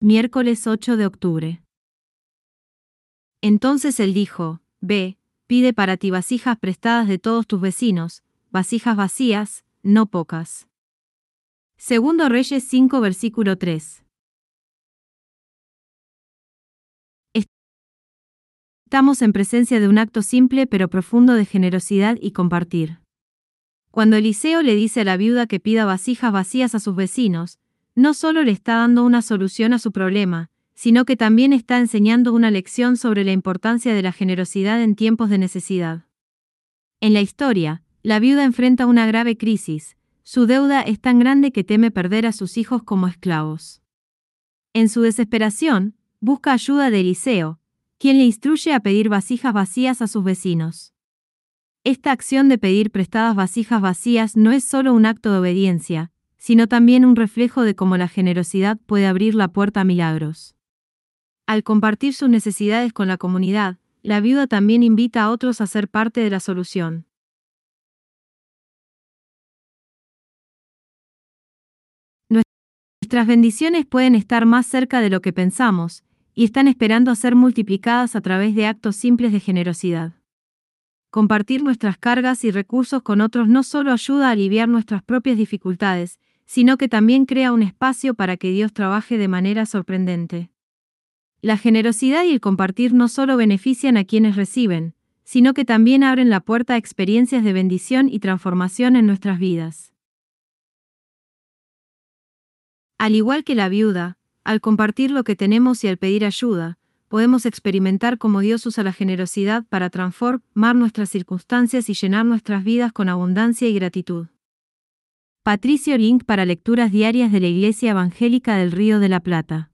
Miércoles 8 de octubre. Entonces él dijo, Ve, pide para ti vasijas prestadas de todos tus vecinos, vasijas vacías, no pocas. Segundo Reyes 5 versículo 3. Estamos en presencia de un acto simple pero profundo de generosidad y compartir. Cuando Eliseo le dice a la viuda que pida vasijas vacías a sus vecinos, no solo le está dando una solución a su problema, sino que también está enseñando una lección sobre la importancia de la generosidad en tiempos de necesidad. En la historia, la viuda enfrenta una grave crisis, su deuda es tan grande que teme perder a sus hijos como esclavos. En su desesperación, busca ayuda de Eliseo, quien le instruye a pedir vasijas vacías a sus vecinos. Esta acción de pedir prestadas vasijas vacías no es solo un acto de obediencia, sino también un reflejo de cómo la generosidad puede abrir la puerta a milagros. Al compartir sus necesidades con la comunidad, la viuda también invita a otros a ser parte de la solución. Nuestras bendiciones pueden estar más cerca de lo que pensamos, y están esperando a ser multiplicadas a través de actos simples de generosidad. Compartir nuestras cargas y recursos con otros no solo ayuda a aliviar nuestras propias dificultades, sino que también crea un espacio para que Dios trabaje de manera sorprendente. La generosidad y el compartir no solo benefician a quienes reciben, sino que también abren la puerta a experiencias de bendición y transformación en nuestras vidas. Al igual que la viuda, al compartir lo que tenemos y al pedir ayuda, podemos experimentar cómo Dios usa la generosidad para transformar nuestras circunstancias y llenar nuestras vidas con abundancia y gratitud. Patricio Link para lecturas diarias de la Iglesia Evangélica del Río de la Plata.